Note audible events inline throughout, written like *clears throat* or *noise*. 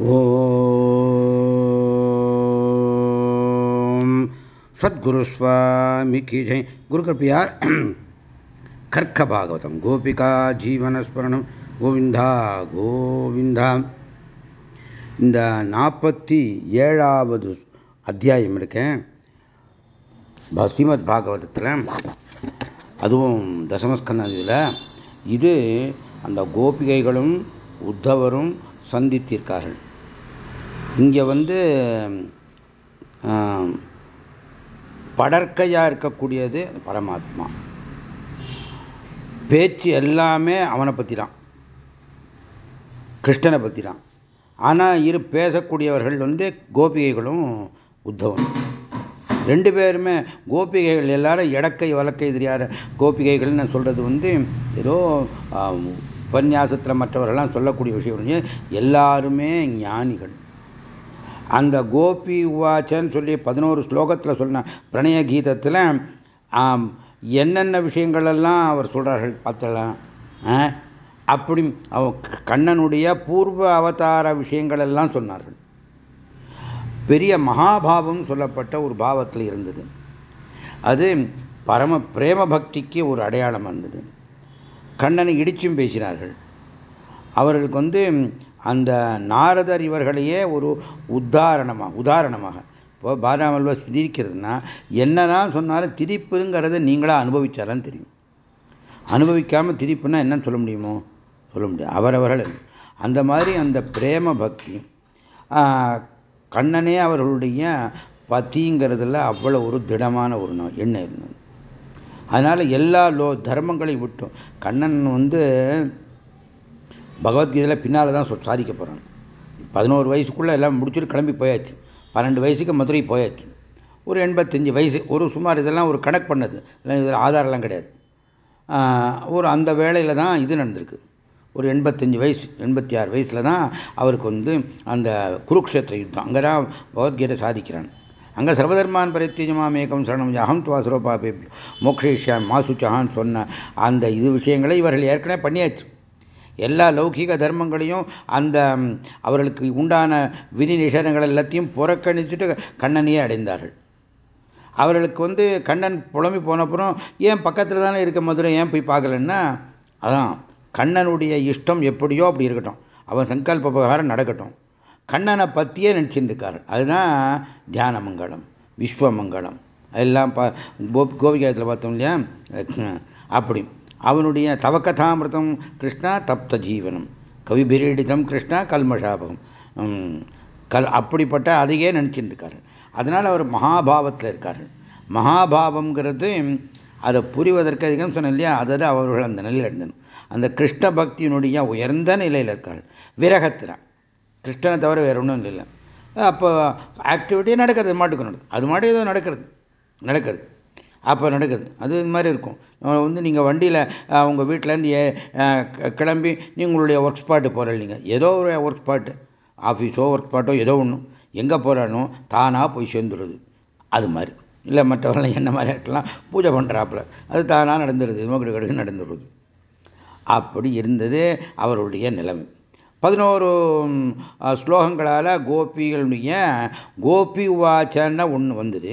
ஓம். சத்குரு சுவாமிக்கு ஜெய். குரு கிருப்பையார் கர்க்க பாகவதம். கோபிகா ஜீவனஸ்மரணம். கோவிந்தா கோவிந்தா. இந்த நாற்பத்தி ஏழாவது அத்தியாயம் இருக்கேன். ஸ்ரீமத் பாகவதத்தில் அதுவும் தசமஸ்கந்தம் இதில் இது அந்த கோபிகைகளும் உத்தவரும் சந்தித்திருக்கார்கள். இங்கே வந்து படற்கையாக இருக்கக்கூடியது பரமாத்மா. பேச்சு எல்லாமே அவனை பற்றி தான் கிருஷ்ணனை பற்றி தான் ஆனால் இரு பேசக்கூடியவர்கள் வந்து கோபிகைகளும் உத்தவன் ரெண்டு பேருமே கோபிகைகள் எல்லாரும் இடக்கை வழக்கை தெரியாத கோபிகைகள்னு சொல்கிறது வந்து ஏதோ உபன்யாசத்தில் மற்றவர்கள்லாம் சொல்லக்கூடிய விஷயம். எல்லாருமே ஞானிகள். அந்த கோபி உவாச்சன்னு சொல்லி பதினோரு ஸ்லோகத்தில் சொன்ன பிரணய கீதத்தில் என்னென்ன விஷயங்களெல்லாம் அவர் சொல்கிறார்கள் பார்த்தலாம் அப்படி கண்ணனுடைய பூர்வ அவதார விஷயங்கள் எல்லாம் சொன்னார்கள். பெரிய மகாபாவம் சொல்லப்பட்ட ஒரு பாவத்தில் இருந்தது. அது பரம பிரேம பக்திக்கு ஒரு அடையாளம் இருந்தது கண்ணனை இடிச்சும் பேசினார்கள். அவர்களுக்கு வந்து அந்த நாரதர் இவர்களையே ஒரு உதாரணமாக உதாரணமாக. இப்போ பாதாமல்வா திரிக்கிறதுனா என்னதான் சொன்னாலும் திரிப்புங்கிறத நீங்களாக அனுபவிச்சாலும் தெரியும். அனுபவிக்காமல் திரிப்புனா என்னன்னு சொல்ல முடியுமோ? சொல்ல முடியாது. அவரவர்கள் அந்த மாதிரி அந்த பிரேம பக்தி கண்ணனே அவர்களுடைய பத்திங்கிறதுல அவ்வளோ ஒரு திடமான ஒரு எண்ணம் இருந்தது. அதனால் எல்லா லோ தர்மங்களையும் விட்டும். கண்ணன் வந்து பகவத்கீதையில் பின்னால் தான் சாதிக்க போகிறான் பதினோரு வயசுக்குள்ளே எல்லாம் முடிச்சுட்டு கிளம்பி போயாச்சு. பன்னெண்டு வயசுக்கு மதுரை போயாச்சு. ஒரு எண்பத்தஞ்சு வயசு ஒரு சுமார் இதெல்லாம் ஒரு கணக்கு பண்ணது. இதில் ஆதாரம்லாம் கிடையாது. ஒரு அந்த வேலையில் தான் இது நடந்திருக்கு. ஒரு எண்பத்தஞ்சு வயசு எண்பத்தி ஆறு வயசில் தான் அவருக்கு வந்து அந்த குருக்ஷேத்திர யுத்தம். அங்கே தான் பகவத்கீதை சாதிக்கிறான். அங்கே சர்வதர்மான் பரித்தியமாமேகம் சரணம் அகம் துவாசுரோபாபே மோக்ஷேஷான் மாசுச்சஹான்னு சொன்ன அந்த இது விஷயங்களை இவர்கள் ஏற்கனவே பண்ணியாச்சு. எல்லா லௌகிக தர்மங்களையும் அந்த அவர்களுக்கு உண்டான விதி நிஷேதங்கள் எல்லாத்தையும் புறக்கணிச்சுட்டு கண்ணனையே அடைந்தார்கள். அவர்களுக்கு வந்து கண்ணன் புலம்பி போனப்புறம் ஏன் பக்கத்தில் தானே இருக்க மதுரை ஏன் போய் பார்க்கலன்னா அதான் கண்ணனுடைய இஷ்டம் எப்படியோ அப்படி இருக்கட்டும். அவன் சங்கல்ப பிரகாரம் நடக்கட்டும். கண்ணனை பற்றியே நினச்சிட்டு இருக்காரு அதுதான் தியான மங்களம் விஸ்வமங்கலம். எல்லாம் பா கோபிகாயத்தில் பார்த்தோம் இல்லையா? அப்படி. அவனுடைய தவக்கதாமிருதம் கிருஷ்ணா தப்த ஜீவனம். கவிபிரீடிதம் கிருஷ்ணா கல்மஷாபகம். கல் அப்படிப்பட்ட அதையே நினச்சிருந்துருக்காரு அதனால் அவர் மகாபாவத்தில் இருக்கார் மகாபாவங்கிறது அதை புரிவதற்கு அதிகம் சொன்ன இல்லையா? அதாவது அவர்கள் அந்த நிலையில் இருந்தது அந்த கிருஷ்ண பக்தியினுடைய உயர்ந்த நிலையில் இருக்கார் விரகத்தில் கிருஷ்ணனை தவிர வேற ஒன்றும் இல்லை அப்போ ஆக்டிவிட்டி நடக்கிறது மாட்டுக்கு நடக்குது. அது மாட்டு ஏதோ நடக்கிறது. நடக்கிறது. அப்போ நடக்குது. அது இது மாதிரி இருக்கும். வந்து நீங்கள் வண்டியில் உங்கள் வீட்டிலேருந்து கிளம்பி நீங்களுடைய ஒர்க் ஸ்பாட்டு போகிறீங்க ஏதோ ஒரு ஒர்க் ஸ்பாட்டு ஆஃபீஸோ ஒர்க் ஸ்பாட்டோ ஏதோ ஒன்று எங்கே போகிறானோ தானாக போய் சேர்ந்துடுது அது மாதிரி. இல்லை மற்றவர்கள் என்ன மாதிரி ஆட்டெல்லாம் பூஜை பண்ணுறாப்புல அது தானாக நடந்துடுது மோகடி கடுகு நடந்துடுது அப்படி இருந்தது அவருடைய நிலைமை. பதினோரு ஸ்லோகங்களால் கோபிகளுடைய கோபி உவாச்சன்னு ஒன்று வந்தது.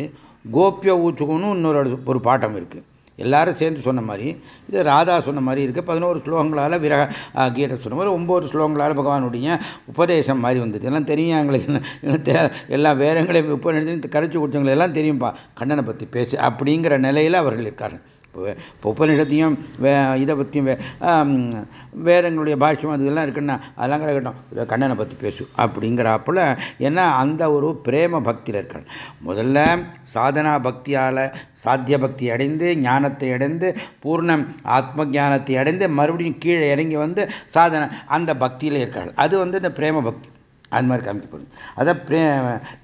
கோபிய ஊச்சுக்குன்னு இன்னொரு ஒரு பாட்டம் இருக்குது எல்லாரும் சேர்ந்து சொன்ன மாதிரி இது ராதா சொன்ன மாதிரி இருக்குது பதினோரு ஸ்லோகங்களால் விரக கீதை சொன்ன மாதிரி ஒம்பது ஸ்லோகங்களால் பகவானுடைய உபதேசம் மாதிரி வந்தது. எல்லாம் தெரியும் எங்களுக்கு. எல்லாம் வேறங்களை உபநிடத்தை கரைச்சி கொடுத்தவங்களை எல்லாம் தெரியும்ப்பா கண்ணனை பற்றி பேசு அப்படிங்கிற நிலையில் அவர்கள் இருக்கார்கள். இப்போ உபநிஷத்தையும் வே இதை பற்றியும் வே வேதங்களுடைய பாஷ்யம் அதுக்கெல்லாம் இருக்குன்னா அதெல்லாம் கிடக்கட்டும் இதை கண்ணனை பற்றி பேசு அப்படிங்கிறாப்புல ஏன்னா அந்த ஒரு பிரேம பக்தியில் இருக்காங்க முதல்ல சாதனா பக்தியால் சாத்திய பக்தி அடைந்து ஞானத்தை அடைந்து பூர்ணம் ஆத்ம ஞானத்தை அடைந்து மறுபடியும் கீழே இறங்கி வந்து சாதனை அந்த பக்தியில் இருக்கார்கள். அது வந்து இந்த பிரேம பக்தி. அது மாதிரி காமிக்கப்படுது அதை பிரே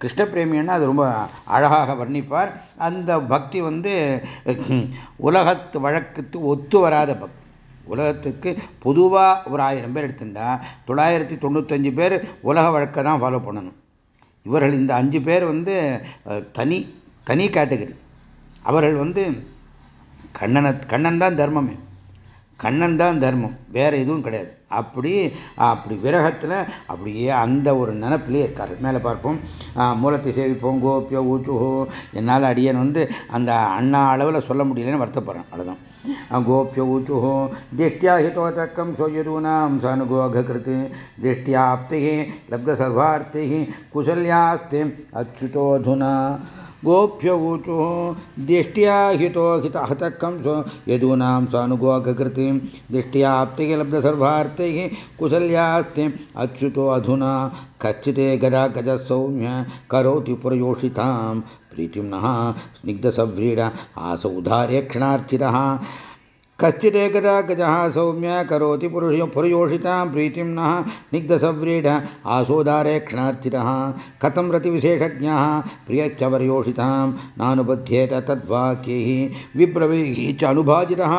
கிருஷ்ண பிரேமின்னா அது ரொம்ப அழகாக வர்ணிப்பார். அந்த பக்தி வந்து உலகத்து வழக்கத்து ஒத்து வராத பக்தி. உலகத்துக்கு பொதுவாக ஒரு ஆயிரம் பேர் எடுத்துட்டா தொள்ளாயிரத்தி தொண்ணூத்தஞ்சு பேர் உலக வழக்கை தான் ஃபாலோ பண்ணணும். இவர்கள் இந்த அஞ்சு பேர் வந்து தனி தனி கேட்டகரி அவர்கள் வந்து கண்ணனை கண்ணன் தான் தர்மமே. கண்ணன் தான் தர்மம். வேற எதுவும் கிடையாது. அப்படி அப்படி விரகத்தில் அப்படியே அந்த ஒரு நினப்பிலே இருக்கார் மேலே பார்ப்போம். மூலத்தை சேவிப்போம் கோப்பியோ ஊச்சுஹோ என்னால் அடியன் வந்து அந்த அண்ணா அளவில் சொல்ல முடியலன்னு வருத்தப்படுறேன். அவ்வளோதான் கோப்பியோ ஊச்சுஹோ திஷ்டியா ஹிதோதக்கம் சொயதூனாம் சானுகோககிருத் லப்த லப்தசர்வார்த்தி குசல்யாஸ்தி அச்சுதோதுனா. गोप्य ऊचुः दिष्ट्या हितो हित हतकं यदूनां सानुगोगकृतिं दिष्ट्याप्तिलब्धसर्वार्थैः कुशल्यास्ति, अच्युतो अधुना, कच्चिते गदा गजसौम्य करोति पुरयोषितां, प्रीतिं नः स्निग्धसव्रीड आस उदार्य क्षणार्चितः। कश्चिदेकदा गजः सौम्य करोति पुरुष पुरयोषितां प्रीतिं नः स्निग्धसव्रीड आसोदारे क्षणार्चितः कथं रतिविशेषज्ञः प्रियश्च वर्योषितां नानुबध्येत तद्वाक्यैः विब्रवीः च अनुभाजितः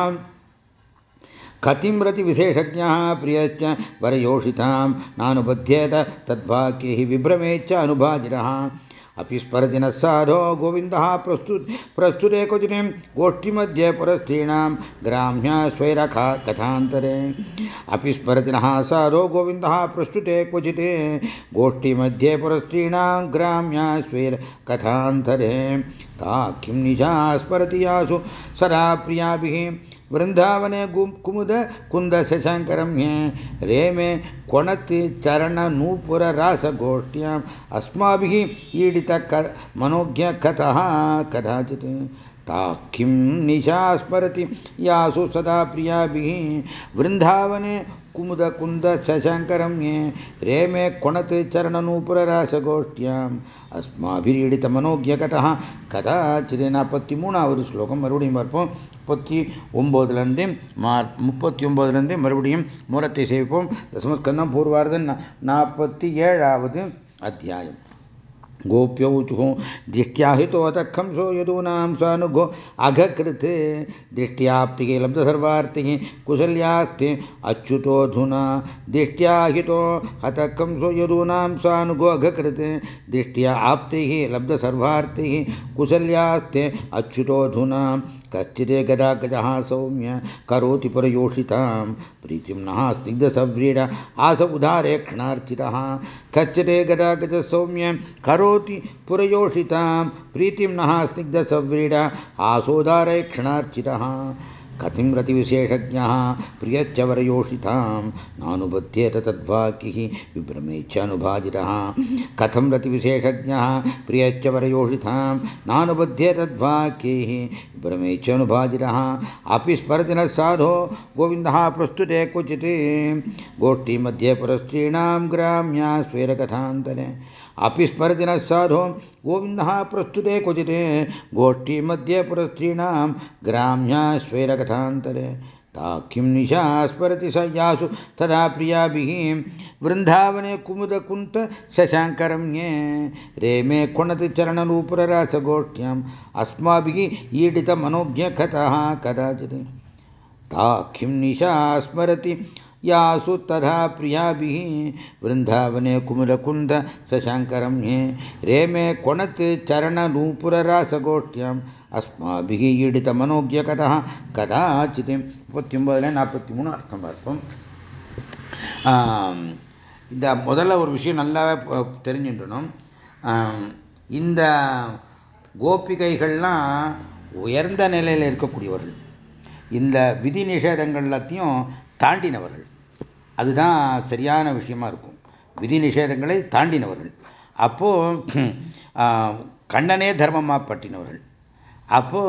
कतिं रतिविशेषज्ञः प्रियश्च वरयोषितां नानुबध्येत तद्वाक्यैः विभ्रमेच्च अनुभाजितः अपि स्मरति नः साधो गोविन्दः प्रस्तुत, प्रस्तुते क्वचितिं गोष्ठीमध्ये पुरस्त्रीणां ग्राम्या स्वैरखा कथान्तरे। अपि साधो गोविन्दः प्रस्तुते क्वचित् गोष्ठीमध्ये पुरस्त्रीणां ग्राम्या स्वैर कथान्तरे। ता किं निशा स्मरति यासु सदा प्रियाभिः ವೃಂದಾವನೆ ಗು ಕುಮುದ ಕುಂದ ಶಶಾಂಕರಮ್ಯೆ ರೇಮೆ ಕೊಣತಿ ಚರಣ ನೂಪುರ ರಾಸಗೋಷ್ಠ್ಯಾಂ ಅಸ್ಮಾಭಿ ಈಡಿತ ಕ ಮನೋಜ್ಞ ಕಥಾ ಕದಾಚಿತ್ ता किं निशा स्मरति यासु सदा प्रियाभिः वृन्दावने कुमुदकुन्द शशङ्करम्ये रेमे क्वणत् चरणनूपुररासगोष्ठ्याम् அஸ்மாபிரீடித்தமனோக்கியகதா கதாச்சிது நாற்பத்தி மூணாவது ஸ்லோகம் மறுபடியும் பார்ப்போம் முப்பத்தி ஒம்போதுலேருந்து மா முப்பத்தி ஒம்போதுலேருந்து மறுபடியும் மூலத்தை சேவிப்போம் தசமஸ்கந்தம் பூர்வார்த்தம் நாற்பத்தி ஏழாவது அத்தியாயம் गोप्यौचुः दृष्ट्या हितोतखं सो यदूनां सानुगो अघकृत् दृष्ट्याप्तिके लब्धसर्वार्तिः कुशल्यास्ति अच्युतोऽधुना दृष्ट्या हितो हतखं सो यदूनां सानुगो अघकृत् दृष्ट्या आप्तिः लब्धसर्वार्तिः कुशल्यास्ते अच्युतोऽधुना कश्चिदे गदा गजः सौम्य करोति परयोषितां प्रीतिं नः स्निग्धसव्रीड आस उदारे क्षणार्चितः। कच्चिदे गदा गज सौम्य करोति पुरयोषितां प्रीतिं नः स्निग्धसव्रीड आसोदारे क्षणार्चितः। कथिं रतिविशेषज्ञः प्रियश्च वरयोषितां नानुबध्येत तद्वाक्यः विभ्रमेच्छानुभाजितः कथं रतिविशेषज्ञः प्रियश्च वरयोषितां नानुबध्येत तद्वाक्यैः विभ्रमेच्छानुभाजितः अपि स्मरतिनः साधो गोविन्दः प्रस्तुते क्वचित्। गोष्ठीमध्ये पुरस्त्रीणां ग्राम्या स्वेरकथान्तरे अपि साधो गोविन्दः प्रस्तुते क्वचित् गोष्ठीमध्ये पुरस्त्रीणां ग्राम्या स्वैरकथान्तरे ता किं निशा स्मरति स यासु तदा प्रियाभिः वृन्दावने कुमुदकुन्त शशाङ्करम्ये रेमे क्वणति चरणनूपुररासगोष्ठ्याम् अस्माभिः ईडितमनोज्ञकथः कदाचित्। ता किं निशा स्मरति यासु तथा प्रियाभिः वृन्दावने कुमुदकुन्द शशाङ्करम्ये रेमे क्वणत् चरणनूपुररासगोष्ठ्याम् अस्माभिः ஈடித்தமனோக்கியகதா கதாச்சித் முப்பத்தி ஒன்பதுல நாற்பத்தி மூணு அர்த்தம் பார்ப்போம் இந்த முதல்ல ஒரு விஷயம் நல்லாவே தெரிஞ்சுட்டணும் இந்த கோபிகைகள்லாம் உயர்ந்த நிலையில் இருக்கக்கூடியவர்கள் இந்த விதி நிஷேதங்கள் எல்லாத்தையும் தாண்டினவர்கள் அதுதான் சரியான விஷயமா இருக்கும். விதி நிஷேதங்களை தாண்டினவர்கள். அப்போ *clears throat* கண்ணனே தர்மமாக பட்டினவர்கள் அப்போ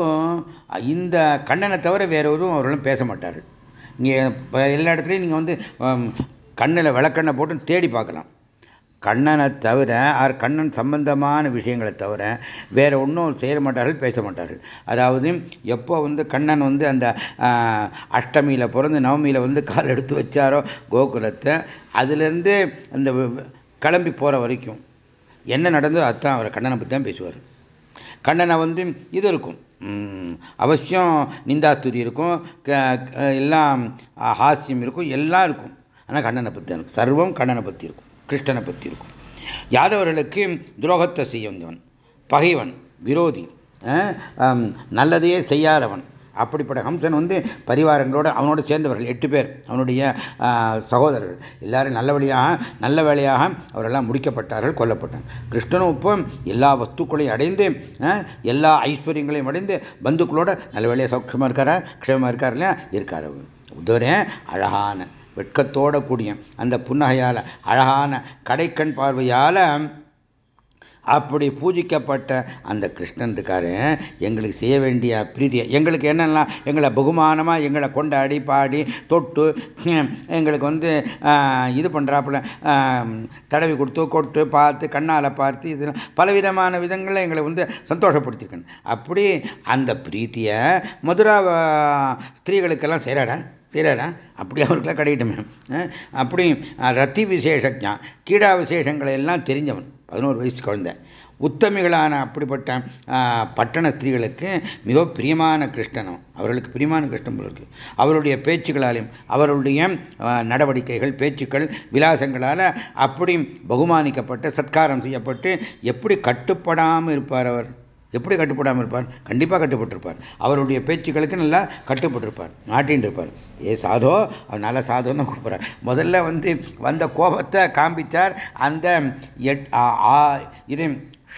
இந்த கண்ணனை தவிர வேற எதுவும் அவர்களும் பேச மாட்டார்கள். இங்கே எல்லா இடத்துலையும் நீங்கள் வந்து கண்ணில் விளக்கண்ணை போட்டு தேடி பார்க்கலாம். கண்ணனை தவிர ஆர் கண்ணன் சம்பந்தமான விஷயங்களை தவிர வேற ஒன்றும் செய்ய மாட்டார்கள் பேச மாட்டார்கள். அதாவது எப்போ வந்து கண்ணன் வந்து அந்த அஷ்டமியில் பிறந்து நவமியில் வந்து கால் எடுத்து வச்சாரோ கோகுலத்தை அதுலேருந்து அந்த கிளம்பி போகிற வரைக்கும் என்ன நடந்ததோ அதுதான் அவர் கண்ணனை பற்றி தான் பேசுவார். கண்ணனை வந்து இது இருக்கும் அவசியம் நிந்தாஸ்துதி இருக்கும் எல்லாம் ஹாஸ்யம் இருக்கும் எல்லாம் இருக்கும். ஆனால் கண்ணனை பற்றி தான் இருக்கும். சர்வம் கண்ணனை பற்றி இருக்கும். கிருஷ்ணனை பற்றி இருக்கும். யாதவர்களுக்கு துரோகத்தை செய்ய வந்தவன் பகைவன் விரோதி நல்லதையே செய்யாதவன். அப்படிப்பட்ட ஹம்சன் வந்து பரிவாரங்களோட அவனோட சேர்ந்தவர்கள் எட்டு பேர் அவனுடைய சகோதரர்கள். எல்லாரும் நல்ல வழியாக நல்ல வேலையாக அவரெல்லாம் முடிக்கப்பட்டார்கள் கொல்லப்பட்டார். கிருஷ்ணனும் இப்போ எல்லா வஸ்துக்களையும் அடைந்து எல்லா ஐஸ்வர்யங்களையும் அடைந்து பந்துக்களோட நல்ல வேலையாக சௌக்கியமாக இருக்காரா க்ஷேமமாக இருக்கார் இல்லையா? இருக்கார் உதவரே அழகான வெட்கத்தோட கூடிய அந்த புன்னகையால் அழகான கடைக்கண் பார்வையால் அப்படி பூஜிக்கப்பட்ட அந்த கிருஷ்ணன் இருக்காரு எங்களுக்கு செய்ய வேண்டிய பிரீதியை எங்களுக்கு என்னெல்லாம் எங்களை பகுமானமாக எங்களை கொண்டாடி பாடி தொட்டு எங்களுக்கு வந்து இது பண்ணுறாப்புல தடவி கொடுத்து கொட்டு பார்த்து கண்ணால் பார்த்து இது பலவிதமான விதங்களில் எங்களை வந்து சந்தோஷப்படுத்திருக்கேன். அப்படி அந்த பிரீத்தியை மதுரா ஸ்திரீகளுக்கெல்லாம் செய்கிறாரா செய்கிறாரா அப்படி அவருக்கெல்லாம் கிடைக்கட்டுமே. அப்படி ரத்தி விசேஷஜான் கீடா விசேஷங்களை எல்லாம் தெரிஞ்சவன். பதினோரு வயசு குழந்தை. உத்தமிகளான அப்படிப்பட்ட பட்டண ஸ்திரீகளுக்கு மிக பிரியமான கிருஷ்ணனும் அவர்களுக்கு பிரியமான கிருஷ்ணன் இருக்கு. அவருடைய பேச்சுகளாலையும் அவருடைய நடவடிக்கைகள் பேச்சுக்கள் விலாசங்களால் அப்படி பகுமானிக்கப்பட்டு சத்காரம் செய்யப்பட்டு எப்படி கட்டுப்படாமல் இருப்பார் அவர்? எப்படி கட்டுப்படாமல் இருப்பார்? கண்டிப்பாக கட்டுப்பட்டிருப்பார். அவருடைய பேச்சுக்களுக்கு நல்லா கட்டுப்பட்டிருப்பார். நாட்டின்னு இருப்பார் ஏ சாதோ அவர் நல்ல சாதோன்னு கூப்பிட்றார் முதல்ல வந்து வந்த கோபத்தை காண்பித்தார். அந்த இது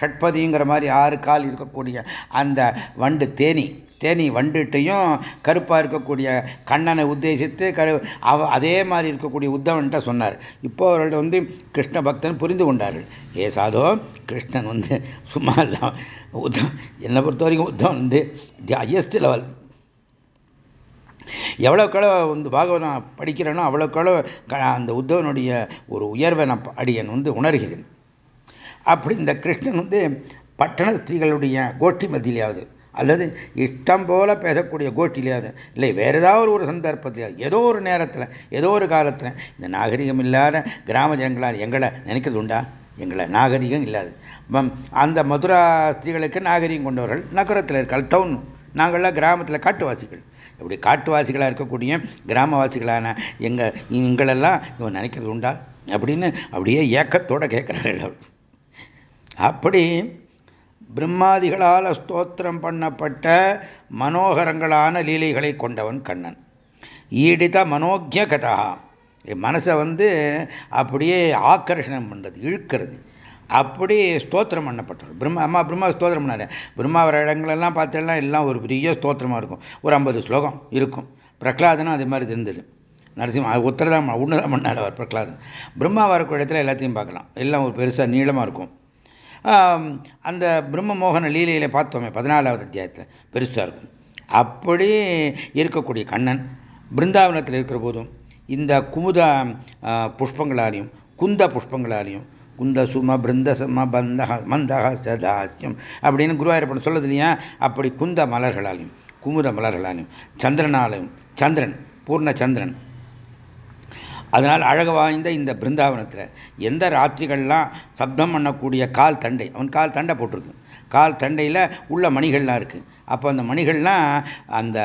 ஷட்பதிங்கிற மாதிரி ஆறு கால் இருக்கக்கூடிய அந்த வண்டு தேனி. தேனி வண்டுகிட்டையும் கருப்பாக இருக்கக்கூடிய கண்ணனை உத்தேசித்து கரு அவ அதே மாதிரி இருக்கக்கூடிய உத்தவன்ட்ட சொன்னார். இப்போ அவர்கள் வந்து கிருஷ்ண பக்தன் புரிந்து கொண்டார்கள். ஏ சாதோ கிருஷ்ணன் வந்து சும்மா இல்லாம உத்தம் என்னை பொறுத்த வரைக்கும் உத்தம் வந்து ஹையஸ்ட் லெவல் எவ்வளோக்களவு வந்து பாகவதம் படிக்கிறேனோ அவ்வளோக்களவு அந்த உத்தவனுடைய ஒரு உயர்வை நான் அடியன் வந்து உணர்கிறேன். அப்படி இந்த கிருஷ்ணன் வந்து பட்டண ஸ்திரீகளுடைய கோஷ்டி மத்தியிலாவது அல்லது இஷ்டம் போல பேசக்கூடிய கோஷ்டிலையாவது இல்லை வேற ஏதாவது ஒரு சந்தர்ப்பத்திலையாவது ஏதோ ஒரு நேரத்தில் ஏதோ ஒரு காலத்தில் இந்த நாகரிகம் இல்லாத கிராம ஜனங்களால் எங்களை நினைக்கிறது உண்டா? எங்களை நாகரிகம் இல்லாது. அந்த மதுரா ஸ்திரீகளுக்கு நாகரிகம் கொண்டவர்கள் நகரத்தில் இருக்காள் டவுன் நாங்கள்லாம் கிராமத்தில் காட்டுவாசிகள். இப்படி காட்டுவாசிகளாக இருக்கக்கூடிய கிராமவாசிகளான எங்கள் எங்களெல்லாம் இவன் நினைக்கிறது உண்டா? அப்படின்னு அப்படியே ஏக்கத்தோடு கேட்குறார்கள் அப்படி பிரம்மாதிகளால் ஸ்தோத்திரம் பண்ணப்பட்ட மனோகரங்களான லீலைகளை கொண்டவன் கண்ணன். ஈடித மனோக்கிய கதா. மனசை வந்து அப்படியே ஆக்கர்ஷணம் பண்ணுறது இழுக்கிறது. அப்படி ஸ்தோத்திரம் பண்ணப்பட்டவர். பிரம்மா அம்மா பிரம்மா ஸ்தோத்திரம் பண்ணாரு பிரம்மா வர இடங்களெல்லாம் பார்த்தெல்லாம் எல்லாம் ஒரு பெரிய ஸ்தோத்திரமாக இருக்கும். ஒரு ஐம்பது ஸ்லோகம் இருக்கும். பிரகலாதனும் அது மாதிரி இருந்தது நரசிம்ம உத்தரதான் உன்னதான் பண்ணார் அவர் பிரகலாதன். பிரம்மா வரக்கூடிய இடத்துல எல்லாத்தையும் பார்க்கலாம். எல்லாம் ஒரு பெருசாக நீளமாக இருக்கும். அந்த பிரம்ம மோகன லீலையில் பார்த்தோமே பதினாலாவது அத்தியாயத்தில் பெருசாக இருக்கும். அப்படி இருக்கக்கூடிய கண்ணன் பிருந்தாவனத்தில் இருக்கிற போதும் இந்த குமுத புஷ்பங்களாலையும் குந்த புஷ்பங்களாலையும் குந்த சும பிருந்த சும பந்தக மந்தக சதாசியம் அப்படின்னு குருவாயூரப்பன் சொல்லுது இல்லையா? அப்படி குந்த மலர்களாலையும் குமுத மலர்களாலையும் சந்திரனாலையும் சந்திரன் பூர்ண சந்திரன் அதனால் அழகு வாய்ந்த இந்த பிருந்தாவனத்தில் எந்த ராத்திரிகள்லாம் சப்தம் பண்ணக்கூடிய கால் தண்டை அவன் கால் தண்டை போட்டிருக்கு கால் தண்டையில் உள்ள மணிகள்லாம் இருக்குது அப்போ அந்த மணிகள்லாம் அந்த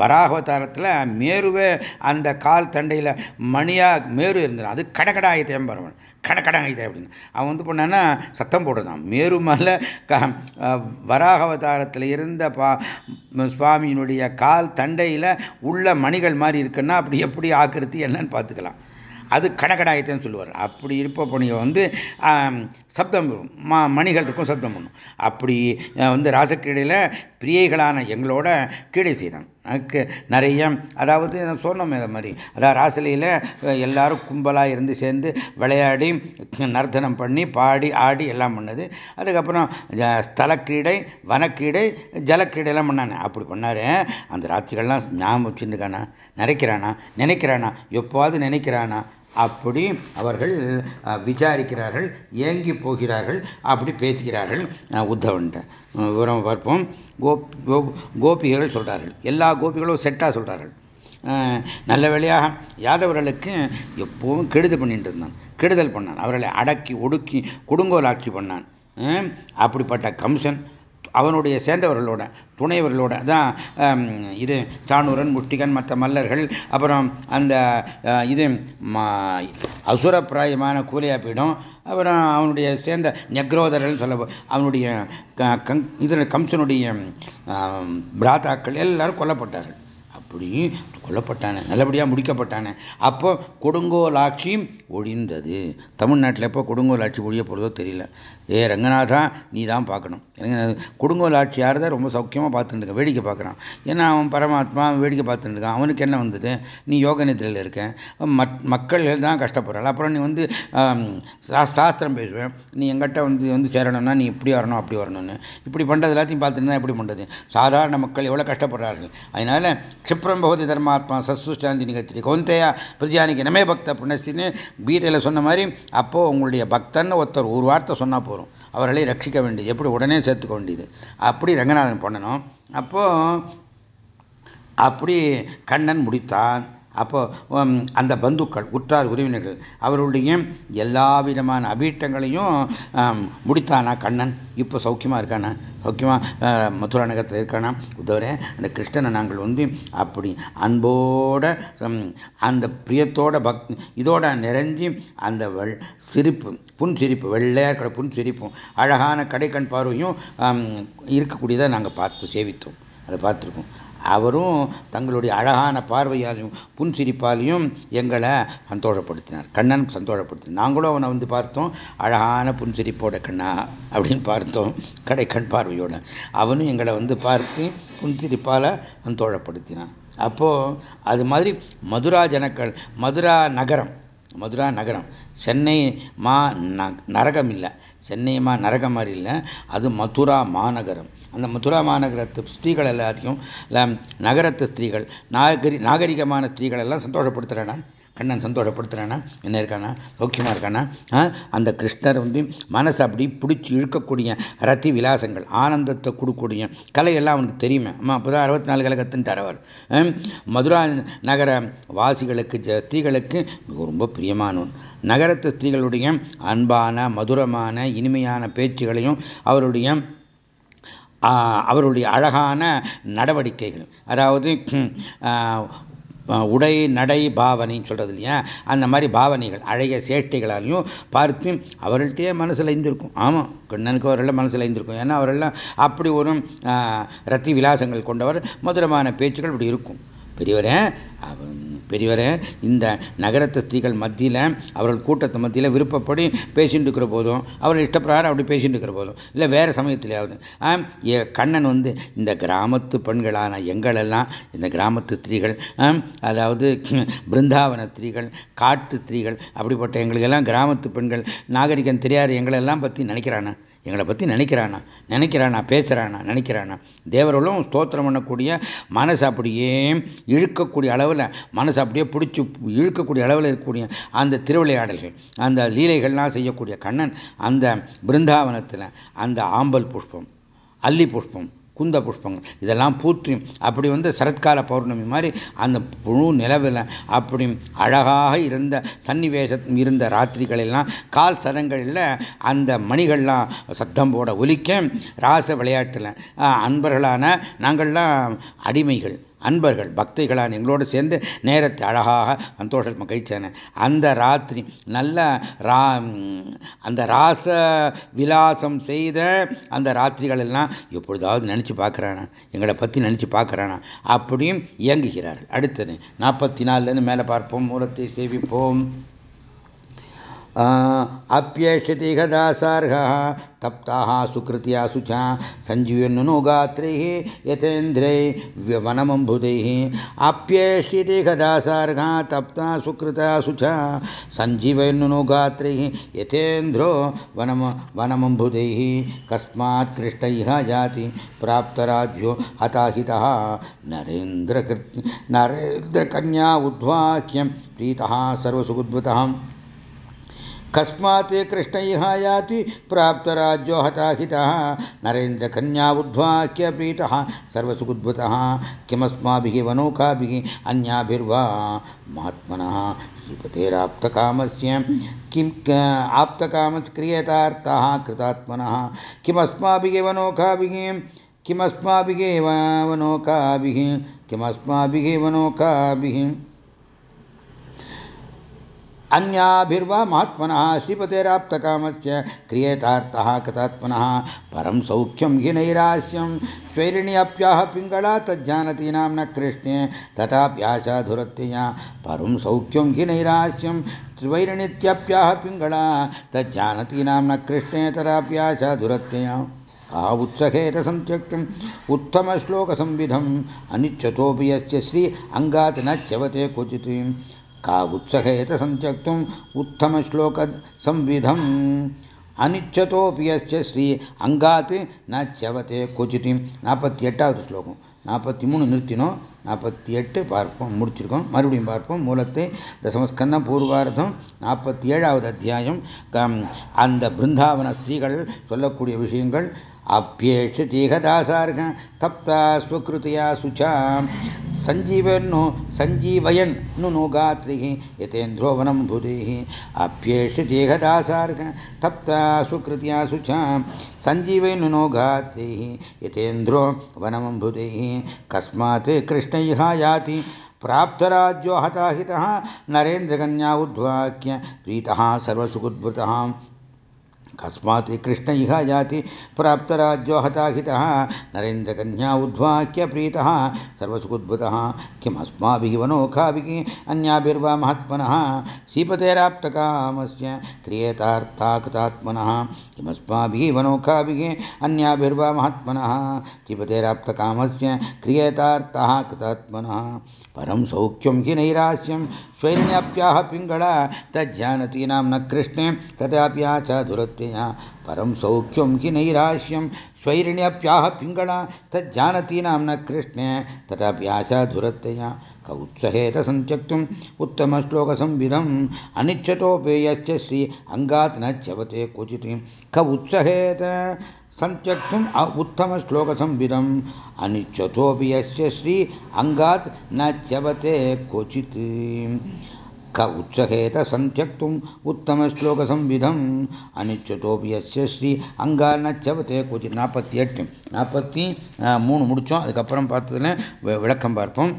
வராகவதாரத்தில் மேருவே அந்த கால் தண்டையில் மணியாக மேரு இருந்தது. அது கடகடாயத்தை பரவன் கடக்கடாயுதை அப்படின்னு. அவன் வந்து பண்ணான்னா சத்தம் போடுறான் மேரு மேலே க வராகவதாரத்தில் இருந்த பா சுவாமியினுடைய கால் தண்டையில் உள்ள மணிகள் மாதிரி இருக்குன்னா அப்படி எப்படி ஆக்கிருத்தி என்னன்னு பார்த்துக்கலாம். அது கடகடாயத்தைன்னு சொல்லுவார். அப்படி இருப்பப்போ நீங்கள் வந்து சப்தம் மா மணிகள் இருக்கும் சப்தம் பண்ணும் அப்படி வந்து ராசக்கீடையில் பிரியைகளான எங்களோட கீடை செய்தான். அதுக்கு நிறைய அதாவது சொன்னோம் இதை மாதிரி. அதாவது ராசலையில் எல்லாரும் கும்பலாக இருந்து சேர்ந்து விளையாடி நர்த்தனம் பண்ணி பாடி ஆடி எல்லாம் பண்ணது. அதுக்கப்புறம் ஸ்தலக்கீடை வனக்கீடை ஜலக்கீடையெல்லாம் பண்ணானே. அப்படி பண்ணார். அந்த ராத்திரிகள்லாம் ஞாபகம் வச்சுருக்கானா நினைக்கிறானா? நினைக்கிறானா? எப்போவாது நினைக்கிறானா? அப்படி அவர்கள் விசாரிக்கிறார்கள் ஏங்கி போகிறார்கள் அப்படி பேசுகிறார்கள். உத்தவன்ட்ட. விவரம் பார்ப்போம். கோபிகள் சொல்கிறார்கள் எல்லா கோபிகளும் செட்டாக சொல்கிறார்கள் நல்ல வேலையாக யாதவர்களுக்கு எப்பவும் கெடுதல் பண்ணிட்டு இருந்தான். கெடுதல் பண்ணான். அவர்களை அடக்கி ஒடுக்கி கொடுங்கோல் ஆட்சி பண்ணான். அப்படிப்பட்ட கம்சன் அவனுடைய சேர்ந்தவர்களோட துணைவர்களோட தான் இது தானூரன் முஷ்டிகன் மற்ற மல்லர்கள் அப்புறம் அந்த இது அசுரப்பிராயமான போயிடும் அப்புறம் அவனுடைய சேர்ந்த நெக்ரோதர்கள் சொல்ல அவனுடைய இதில் கம்சனுடைய பிராத்தாக்கள் எல்லாரும் கொல்லப்பட்டார்கள். அப்படி கொல்லப்பட்டான நல்லபடியாக முடிக்கப்பட்டான. அப்போ கொடுங்கோலாட்சி ஒழிந்தது. தமிழ்நாட்டில் எப்போ கொடுங்கோலாட்சி ஒழிய போகிறதோ தெரியல. ஏ ரங்கநாதா நீ தான் பார்க்கணும். கொடுங்கோல் ஆட்சியார் தான் ரொம்ப சௌக்கியமாக பார்த்துட்டு வேடிக்கை பார்க்குறான். ஏன்னா அவன் பரமாத்மா வேடிக்கை பார்த்துட்டு இருக்கான் அவனுக்கு என்ன வந்தது? நீ யோக நிதியில் இருக்க. மக்கள் தான் கஷ்டப்படுறாள். அப்புறம் நீ வந்து சாஸ்திரம் பேசுவேன் நீ எங்கிட்ட வந்து வந்து சேரணும்னா நீ இப்படி வரணும் அப்படி வரணும்னு. இப்படி பண்ணுறது எல்லாத்தையும் பார்த்துட்டு தான் எப்படி பண்ணுறது சாதாரண மக்கள் எவ்வளோ கஷ்டப்படுறார்கள். அதனால க்ஷிப்ரம் பகுதி தர்மாத்மா சசுஷ்டாந்தி நிகழ்ச்சி கொந்தையா பிரதியானிக்கு நமே பக்த புணர்ச்சின்னு கீதையில் சொன்ன மாதிரி அப்போது உங்களுடைய பக்தன்னு ஒருத்தர் ஒரு வார்த்தை சொன்னால் போகிறோம் அவர்களை ரட்சிக்க வேண்டியது எப்படி உடனே சேர்த்துக்க வேண்டியது. அப்படி ரங்கநாதன் பண்ணணும். அப்போ அப்படி கண்ணன் முடித்தான். அப்போ அந்த பந்துக்கள் உற்றார் உறவினர்கள் அவருடைய எல்லா விதமான அபீட்டங்களையும் முடித்தானா கண்ணன்? இப்போ சௌக்கியமாக இருக்கானா? சௌக்கியமாக மதுரா நகரத்தில் இருக்கானா? உதவரே அந்த கிருஷ்ணனை நாங்கள் வந்து அப்படி அன்போட அந்த பிரியத்தோட பக் இதோட நிறைஞ்சி அந்த வெள் சிரிப்பு புன் சிரிப்பு வெள்ளையாக இருக்கிற புன் சிரிப்பும் அழகான கடைக்கண் பார்வையும் இருக்கக்கூடியதை நாங்கள் பார்த்து சேவித்தோம். அதை பார்த்துருக்கோம். அவரும் தங்களுடைய அழகான பார்வையாலையும் புன்சிரிப்பாலையும் எங்களை சந்தோஷப்படுத்தினார். கண்ணன் சந்தோஷப்படுத்தினார். நாங்களும் அவனை வந்து பார்த்தோம். அழகான புன்சிரிப்போட கண்ணா அப்படின்னு பார்த்தோம். கடை கண் பார்வையோட. அவனும் எங்களை வந்து பார்த்து புன்சிரிப்பால் சந்தோஷப்படுத்தினான். அப்போது அது மாதிரி மதுரா ஜனக்கள் மதுரா நகரம் மதுரா நகரம். சென்னை மா நரகம் இல்லை. சென்னை மா நரகம் மாதிரி இல்லை. அது மதுரா மாநகரம். அந்த மதுரா மாநகரத்து ஸ்திரீகள் எல்லாத்தையும் நகரத்து ஸ்திரீகள் நாகரி நாகரிகமான ஸ்திரீகள் எல்லாம் சந்தோஷப்படுத்துகிறேன்னா கண்ணன் சந்தோஷப்படுத்துகிறானா என்ன இருக்கானா? சௌக்கியமாக இருக்கானா? அந்த கிருஷ்ணர் வந்து மனசை அப்படி பிடிச்சி இழுக்கக்கூடிய ரத்தி விலாசங்கள் ஆனந்தத்தை கொடுக்கக்கூடிய கலையெல்லாம் அவனுக்கு தெரியுமே. அம்மா அப்போ தான் அறுபத்தி நாலு கலை அவர் மதுரா நகர வாசிகளுக்கு ஸ்திரீகளுக்கு ரொம்ப பிரியமானவன். நகரத்து ஸ்திரீகளுடைய அன்பான மதுரமான இனிமையான பேச்சுகளையும் அவருடைய அவருடைய அழகான நடவடிக்கைகள். அதாவது உடை நடை பாவனைன்னு சொல்கிறது இல்லையா? அந்த மாதிரி பாவனைகள் அழகிய சேஷ்டைகளாலையும் பார்த்து அவர்கள்ட்டே மனசில் இருந்திருக்கும் ஆமாம் கண்ணனுக்கு அவரெல்லாம் மனசில் இருந்திருக்கும் ஏன்னா அவரெல்லாம் அப்படி ஒரு ரத்தி விலாசங்கள் கொண்டவர் மதுரமான பேச்சுகள் இப்படி இருக்கும். பெரியவரே பெரியவரே இந்த நகரத்து ஸ்திரீகள் மத்தியில் அவர்கள் கூட்டத்து மத்தியில் விருப்பப்படி பேசிட்டு இருக்கிற போதும் அவர்கள் இஷ்டப்பிரகாரம் அப்படி பேசிட்டு இருக்கிற போதும் இல்லை வேறு சமயத்திலேயாவது கண்ணன் வந்து இந்த கிராமத்து பெண்களான எங்களெல்லாம் இந்த கிராமத்து ஸ்திரீகள் அதாவது பிருந்தாவன ஸ்திரீகள் காட்டு ஸ்திரீகள் அப்படிப்பட்ட எங்களுக்கெல்லாம் கிராமத்து பெண்கள் நாகரிகம் தெரியாத எங்களெல்லாம் பற்றி நினைக்கிறானே. எங்களை பற்றி நினைக்கிறானா? நினைக்கிறானா? பேசுகிறானா நினைக்கிறானா? தேவர்களும் ஸ்தோத்திரம் பண்ணக்கூடிய மனசு அப்படியே இழுக்கக்கூடிய அளவில் மனசு அப்படியே பிடிச்சி இழுக்கக்கூடிய அளவில் இருக்கக்கூடிய அந்த திருவிளையாடல்கள் அந்த லீலைகள்லாம் செய்யக்கூடிய கண்ணன் அந்த பிருந்தாவனத்தில் அந்த ஆம்பல் புஷ்பம் அல்லி புஷ்பம் குந்த புஷ்பங்கள். இதெல்லாம் பூற்றி அப்படி வந்து சரத்கால பௌர்ணமி மாதிரி அந்த புழு நிலவில் அப்படி அழகாக இருந்த சன்னிவேசம் இருந்த ராத்திரிகளெல்லாம் கால் சதங்களில் அந்த மணிகள்லாம் சத்தம் போட ஒலிக்க ராச விளையாட்டில் அன்பர்களான நாங்கள்லாம் அடிமைகள். அன்பர்கள் பக்திகளான எங்களோடு சேர்ந்து நேரத்தை அழகாக சந்தோஷமாக கழிச்சான அந்த ராத்திரி நல்ல ரா அந்த ராச விலாசம் செய்த அந்த ராத்திரிகள் எல்லாம் எப்பொழுதாவது நினச்சி பார்க்குறானா? எங்களை பற்றி நினச்சி பார்க்குறானா? அப்படியும் இயங்குகிறார்கள். அடுத்தது நாற்பத்தி நாலுலேருந்து மேலே பார்ப்போம் மூலத்தை சேவிப்போம். अप्येष्यति गदासार्हः तप्ताः सुकृत्या शुचा सञ्जीवन्नो गात्रैः यथेन्द्रै वनमम्बुदैः अप्येष्यति गदासार्घा तप्ता सुकृता शुचा सञ्जीवन्नो गात्रैः यथेन्द्रो वनम वनमम्बुदैः कस्मात् कृष्टैः जाति प्राप्तराज्यो हताहितः। नरेन्द्रकृत्, नरेन्द्रकन्या उद्वाक्यं, प्रीतः सर्वसुखुद्वतः कस्मात् कृष्णैः याति प्राप्तराज्यो हताहितः नरेन्द्रकन्या उद्ध्वाक्यपीतः सर्वसुखुद्भुतः। किमस्माभिः वनौकाभिः अन्याभिर्वा? महात्मनः श्रीपतेराप्तकामस्य किम् आप्तकामस्क्रियतार्थः कृतात्मनः। किमस्माभिः वनौकाभिः? किमस्माभिः वनौकाभिः? किमस्माभिः वनौकाभिः? अन्याभिर्वा महात्मनः श्रीपतेराप्तकामस्य क्रियेतार्थः कथात्मनः, परं सौख्यं हि नैरास्यं स्वैरिण्यप्याः पिङ्गळा तज्जानती नाम्न कृष्णे तथाप्याशाधुरत्यया परं सौख्यं हि नैरास्यं स्वैरिणित्यप्याः पिङ्गळा तज्जानती नाम्न कृष्णे तथाप्याशाधुरत्यया आ उत्सहेत सन्त्यक्तुम् उत्तमश्लोकसंविधम्, अनिच्छतोऽपि यस्य श्री अङ्गात् न च्यवते क्वचित्। का उत्सहेत सन्त्यक्तुम् उत्तमश्लोकसंविधम् அனிச்சதோபி எஸ்ய ஸ்ரீ அங்காத்து ந செவத்தே கொச்சிட்டி நாற்பத்தி எட்டாவது ஸ்லோகம் நாற்பத்தி மூணு நிறுத்தினோம் நாற்பத்தி எட்டு பார்ப்போம் முடிச்சிருக்கோம் மறுபடியும் பார்ப்போம் மூலத்தை தசமஸ்கந்தம் பூர்வார்த்தம் நாற்பத்தி ஏழாவது அத்தியாயம் அந்த பிருந்தாவன ஸ்திரீகள் சொல்லக்கூடிய விஷயங்கள் अप्येषतीहदासार्घ तप्ता स्वकृतया शुचा सञ्जीवन्नो सञ्जीवयन् नु गात्रिः यतेन्द्रो वनं बुधैः अप्येषतीहदासार्घ तप्ता सुकृत्या शुचा सञ्जीवयन् नो गात्रिः यतेन्द्रो वनं बुधैः कस्मात् कृष्णैः याति प्राप्तराज्यो हताहितः। नरेन्द्रकन्या उद्वाक्य, प्रीतः सर्वसुखुद्भृतः। कस्मात् कृष्ण इह याति प्राप्तराज्यो हताहितः। नरेन्द्रकन्या उद्वाक्य प्रीतः। सर्वसुखुद्भुतः। किमस्माभिः वनोखाभिः अन्याभिर्वा महात्मनः। श्रीपतेराप्तकामस्य क्रियेतार्था कृतात्मनः किमस्माभिः वनोखाभिः अन्याभिर्वा महात्मनः। श्रीपतेराप्तकामस्य क्रियेतार्थः कृतात्मनः परं सौख्यं हि नैरास्यं स्वैन्याप्याः पिङ्गला तज्जानतीनां न कृष्णे तथाप्या च दुरत्यया परं सौख्यं हि नैराश्यं? स्वैरिण्यप्याः तज्जानती तज्जानतीनां न कृष्णे तथाप्या च दुरत्यया कौत्सहेत सन्त्यक्तुम् उत्तमश्लोकसंविधम् अनिच्छतोऽपि यश्च श्री अङ्गात् न च्यवते क्वचित्। क उत्सहेत सन्त्यक्तुम् उत्तमश्लोकसंविधम् अनिच्छतोऽपि यस्य श्री अङ्गात् न च्यवते क्वचित् क उच्चहेत सन्त्यक्तुम् उत्तमश्लोकसंविधम् अनिच्छतोऽपि यस्य ஸ்ரீ அங்கான செவத்தே கொச்சி நாற்பத்தி எட்டு நாற்பத்தி மூணு முடித்தோம் அதுக்கப்புறம் பார்த்ததுல விளக்கம் பார்ப்போம்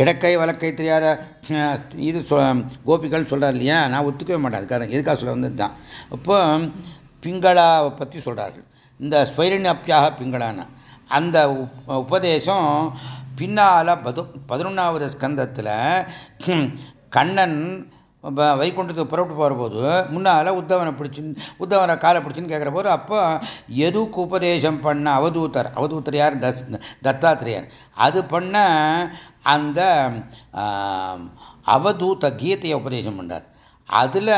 இடக்கை வழக்கை தெரியாத இது கோபிகள் சொல்கிறார் இல்லையா? நான் ஒத்துக்கவே மாட்டேன். அதுக்காக எதுக்காக சொல்ல வந்தது தான். இப்போ பிங்களாவை பற்றி சொல்கிறார்கள் இந்த ஸ்வைரண்யப்பியாக பிங்களான அந்த உபதேசம் பின்னால் பது பதினொன்றாவது ஸ்கந்தத்தில் கண்ணன் வைகுண்டத்துக்கு புறப்பட்டு போகிற போது முன்னால் உத்தவனை பிடிச்சி உத்தவனை காலை பிடிச்சின்னு கேட்குற போது அப்போ எதுக்கு உபதேசம் பண்ண அவதூத்தர்? அவதூத்தர் யார்? தஸ் தத்தாத்திரேயர். அது பண்ண அந்த அவதூத்த கீதையை உபதேசம் பண்ணார் அதில்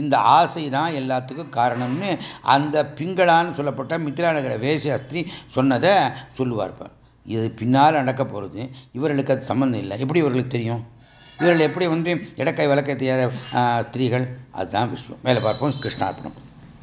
இந்த ஆசை தான் எல்லாத்துக்கும் காரணம்னு அந்த பிங்களான்னு சொல்லப்பட்ட மித்திராநகர வேசியாஸ்திரி சொன்னதை சொல்லுவார் இப்போ. இது பின்னால் நடக்க போகிறது இவர்களுக்கு அது சம்மந்தம் இல்லை. எப்படி இவர்களுக்கு தெரியும்? இவர்கள் எப்படி வந்து இடக்கை வழக்கை தெரியாத ஸ்திரீகள்? அதுதான் விஷயம் மேலே பார்ப்போம் கிருஷ்ணார்ப்பணம்